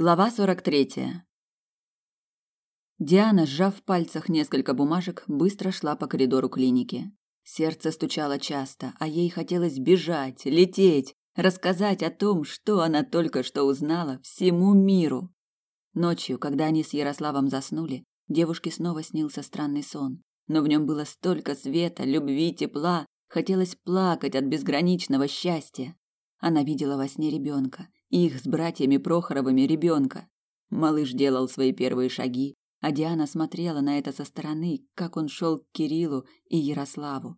Глава 43. Диана, сжав в пальцах несколько бумажек, быстро шла по коридору клиники. Сердце стучало часто, а ей хотелось бежать, лететь, рассказать о том, что она только что узнала всему миру. Ночью, когда они с Ярославом заснули, девушке снова снился странный сон, но в нем было столько света, любви, тепла, хотелось плакать от безграничного счастья. Она видела во сне ребенка, их с братьями Прохоровыми ребенка. Малыш делал свои первые шаги, а Диана смотрела на это со стороны, как он шел к Кириллу и Ярославу.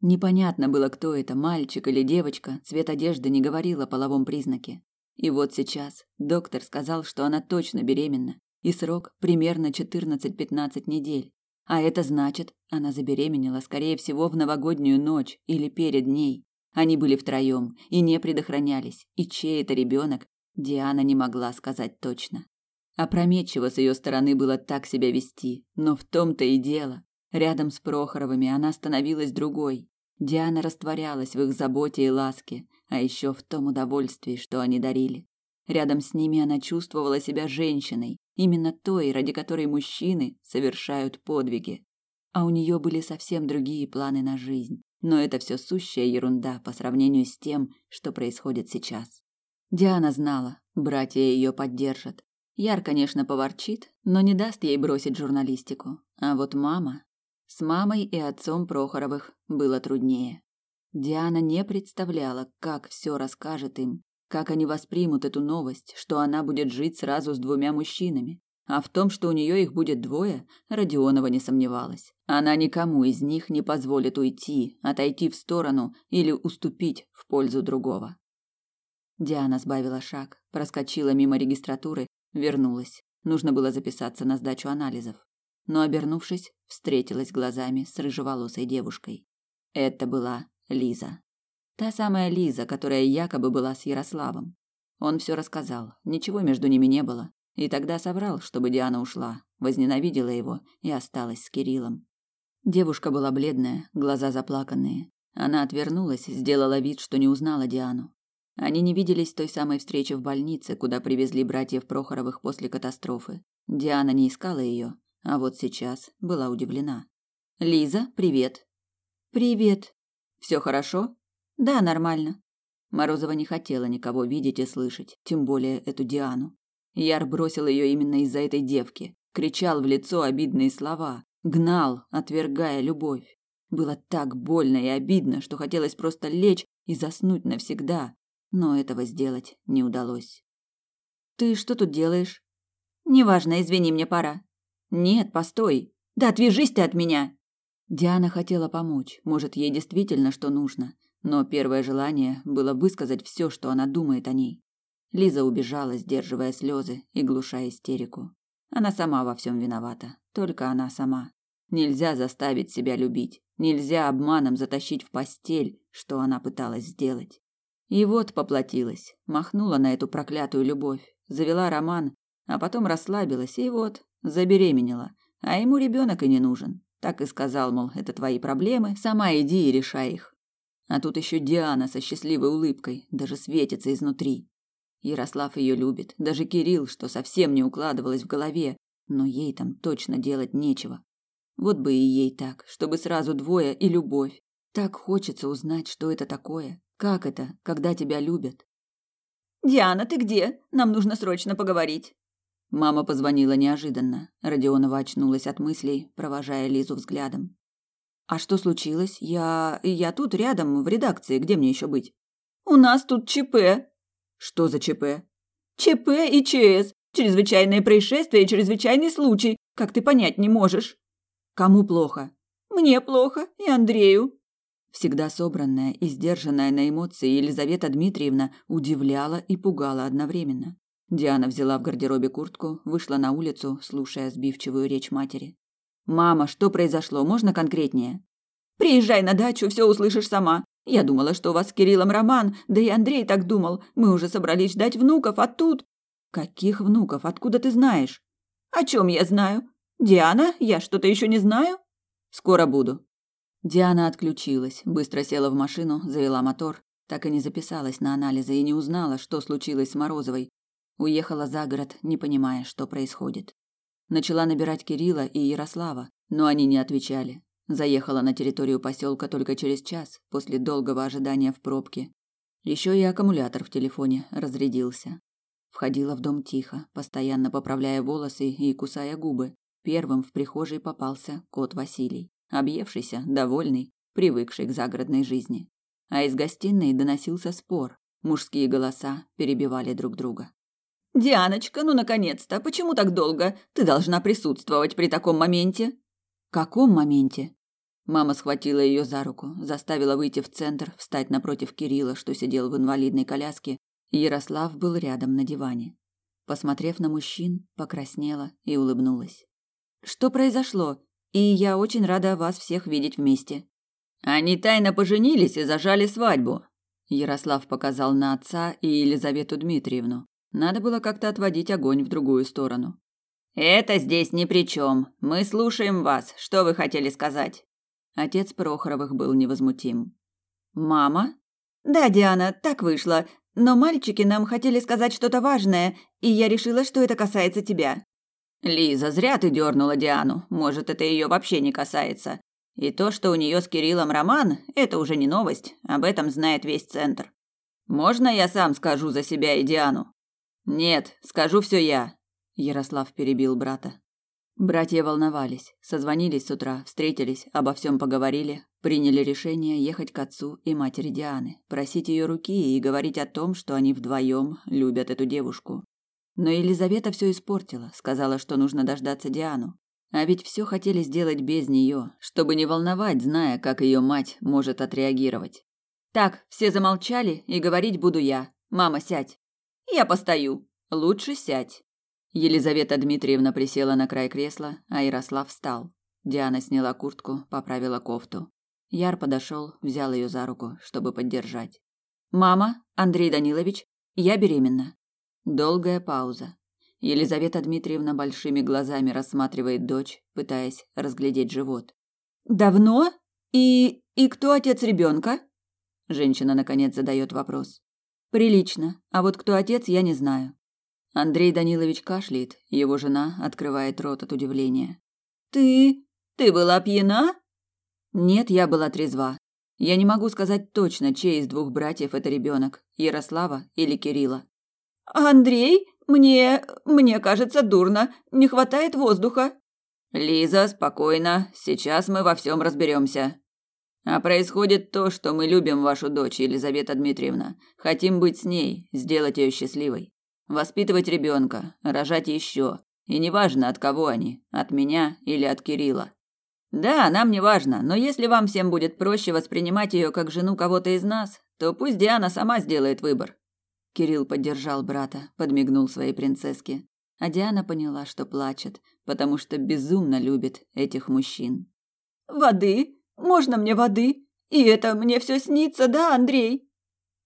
Непонятно было, кто это, мальчик или девочка, цвет одежды не говорил о половом признаке. И вот сейчас доктор сказал, что она точно беременна, и срок примерно 14-15 недель. А это значит, она забеременела, скорее всего, в новогоднюю ночь или перед ней. Они были втроем и не предохранялись, и чей это ребенок, Диана не могла сказать точно. Опрометчиво с ее стороны было так себя вести, но в том-то и дело. Рядом с Прохоровыми она становилась другой. Диана растворялась в их заботе и ласке, а еще в том удовольствии, что они дарили. Рядом с ними она чувствовала себя женщиной, именно той, ради которой мужчины совершают подвиги. А у нее были совсем другие планы на жизнь. Но это все сущая ерунда по сравнению с тем, что происходит сейчас. Диана знала, братья ее поддержат. Яр, конечно, поворчит, но не даст ей бросить журналистику. А вот мама... С мамой и отцом Прохоровых было труднее. Диана не представляла, как все расскажет им, как они воспримут эту новость, что она будет жить сразу с двумя мужчинами. А в том, что у нее их будет двое, Родионова не сомневалась. Она никому из них не позволит уйти, отойти в сторону или уступить в пользу другого. Диана сбавила шаг, проскочила мимо регистратуры, вернулась. Нужно было записаться на сдачу анализов. Но, обернувшись, встретилась глазами с рыжеволосой девушкой. Это была Лиза. Та самая Лиза, которая якобы была с Ярославом. Он все рассказал, ничего между ними не было. И тогда соврал, чтобы Диана ушла, возненавидела его и осталась с Кириллом. Девушка была бледная, глаза заплаканные. Она отвернулась, сделала вид, что не узнала Диану. Они не виделись той самой встречи в больнице, куда привезли братьев Прохоровых после катастрофы. Диана не искала ее, а вот сейчас была удивлена. Лиза, привет. Привет. Все хорошо? Да, нормально. Морозова не хотела никого видеть и слышать, тем более эту Диану. Яр бросил ее именно из-за этой девки, кричал в лицо обидные слова, гнал, отвергая любовь. Было так больно и обидно, что хотелось просто лечь и заснуть навсегда, но этого сделать не удалось. Ты что тут делаешь? Неважно, извини, мне пора. Нет, постой. Да отвяжись ты от меня. Диана хотела помочь, может, ей действительно что нужно, но первое желание было высказать все, что она думает о ней. Лиза убежала, сдерживая слезы и глушая истерику. Она сама во всем виновата, только она сама. Нельзя заставить себя любить, нельзя обманом затащить в постель, что она пыталась сделать. И вот поплатилась, махнула на эту проклятую любовь, завела роман, а потом расслабилась и вот забеременела, а ему ребенок и не нужен. Так и сказал, мол, это твои проблемы, сама иди и решай их. А тут еще Диана со счастливой улыбкой, даже светится изнутри. Ярослав ее любит, даже Кирилл, что совсем не укладывалось в голове, но ей там точно делать нечего. Вот бы и ей так, чтобы сразу двое и любовь. Так хочется узнать, что это такое. Как это, когда тебя любят? Диана, ты где? Нам нужно срочно поговорить. Мама позвонила неожиданно. Родионова очнулась от мыслей, провожая Лизу взглядом. А что случилось? Я я тут рядом в редакции, где мне еще быть? У нас тут ЧП, что за ЧП? ЧП и ЧС. Чрезвычайное происшествие и чрезвычайный случай. Как ты понять не можешь? Кому плохо? Мне плохо и Андрею. Всегда собранная и сдержанная на эмоции Елизавета Дмитриевна удивляла и пугала одновременно. Диана взяла в гардеробе куртку, вышла на улицу, слушая сбивчивую речь матери. «Мама, что произошло? Можно конкретнее?» «Приезжай на дачу, все услышишь сама. Я думала, что у вас с Кириллом роман, да и Андрей так думал. Мы уже собрались ждать внуков, а тут... Каких внуков? Откуда ты знаешь? О чем я знаю? Диана, я что-то еще не знаю? Скоро буду. Диана отключилась, быстро села в машину, завела мотор, так и не записалась на анализы и не узнала, что случилось с Морозовой. Уехала за город, не понимая, что происходит. Начала набирать Кирилла и Ярослава, но они не отвечали. Заехала на территорию поселка только через час после долгого ожидания в пробке. Еще и аккумулятор в телефоне разрядился. Входила в дом тихо, постоянно поправляя волосы и кусая губы. Первым в прихожей попался кот Василий, объевшийся, довольный, привыкший к загородной жизни. А из гостиной доносился спор. Мужские голоса перебивали друг друга. «Дианочка, ну наконец-то! Почему так долго? Ты должна присутствовать при таком моменте!» «Каком моменте?» Мама схватила ее за руку, заставила выйти в центр, встать напротив Кирилла, что сидел в инвалидной коляске, Ярослав был рядом на диване. Посмотрев на мужчин, покраснела и улыбнулась. «Что произошло? И я очень рада вас всех видеть вместе». Они тайно поженились и зажали свадьбу. Ярослав показал на отца и Елизавету Дмитриевну. Надо было как-то отводить огонь в другую сторону. Это здесь ни при чем. Мы слушаем вас. Что вы хотели сказать? Отец Прохоровых был невозмутим. Мама? Да, Диана, так вышло. Но мальчики нам хотели сказать что-то важное, и я решила, что это касается тебя. Лиза, зря ты дернула Диану. Может, это ее вообще не касается. И то, что у нее с Кириллом роман, это уже не новость. Об этом знает весь центр. Можно я сам скажу за себя и Диану? Нет, скажу все я. Ярослав перебил брата. Братья волновались, созвонились с утра, встретились, обо всем поговорили, приняли решение ехать к отцу и матери Дианы, просить ее руки и говорить о том, что они вдвоем любят эту девушку. Но Елизавета все испортила, сказала, что нужно дождаться Диану. А ведь все хотели сделать без нее, чтобы не волновать, зная, как ее мать может отреагировать. Так, все замолчали, и говорить буду я. Мама, сядь. Я постою. Лучше сядь. Елизавета Дмитриевна присела на край кресла, а Ярослав встал. Диана сняла куртку, поправила кофту. Яр подошел, взял ее за руку, чтобы поддержать. «Мама, Андрей Данилович, я беременна». Долгая пауза. Елизавета Дмитриевна большими глазами рассматривает дочь, пытаясь разглядеть живот. «Давно? И... и кто отец ребенка?» Женщина, наконец, задает вопрос. «Прилично. А вот кто отец, я не знаю. Андрей Данилович кашляет, его жена открывает рот от удивления. Ты... ты была пьяна? Нет, я была трезва. Я не могу сказать точно, чей из двух братьев это ребенок, Ярослава или Кирилла. Андрей, мне... мне кажется дурно, не хватает воздуха. Лиза, спокойно, сейчас мы во всем разберемся. А происходит то, что мы любим вашу дочь, Елизавета Дмитриевна. Хотим быть с ней, сделать ее счастливой. Воспитывать ребенка, рожать еще. И неважно, от кого они, от меня или от Кирилла. Да, нам не важно, но если вам всем будет проще воспринимать ее как жену кого-то из нас, то пусть Диана сама сделает выбор. Кирилл поддержал брата, подмигнул своей принцесске. А Диана поняла, что плачет, потому что безумно любит этих мужчин. «Воды? Можно мне воды? И это мне все снится, да, Андрей?»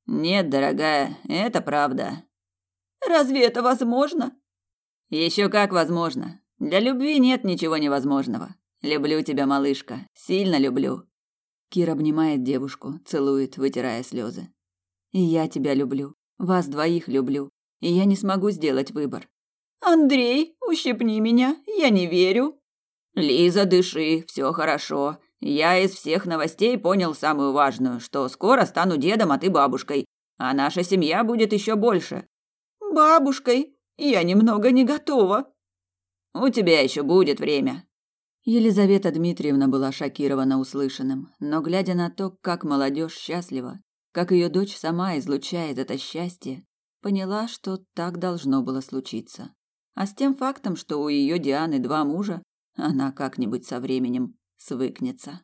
«Нет, дорогая, это правда. Разве это возможно? Еще как возможно. Для любви нет ничего невозможного. Люблю тебя, малышка, сильно люблю. Кир обнимает девушку, целует, вытирая слезы. И я тебя люблю, вас двоих люблю, и я не смогу сделать выбор. Андрей, ущипни меня, я не верю. Лиза, дыши, все хорошо. Я из всех новостей понял самую важную, что скоро стану дедом, а ты бабушкой, а наша семья будет еще больше бабушкой. Я немного не готова. У тебя еще будет время. Елизавета Дмитриевна была шокирована услышанным, но глядя на то, как молодежь счастлива, как ее дочь сама излучает это счастье, поняла, что так должно было случиться. А с тем фактом, что у ее Дианы два мужа, она как-нибудь со временем свыкнется.